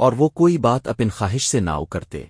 اور وہ کوئی بات اپن خواہش سے نہ کرتے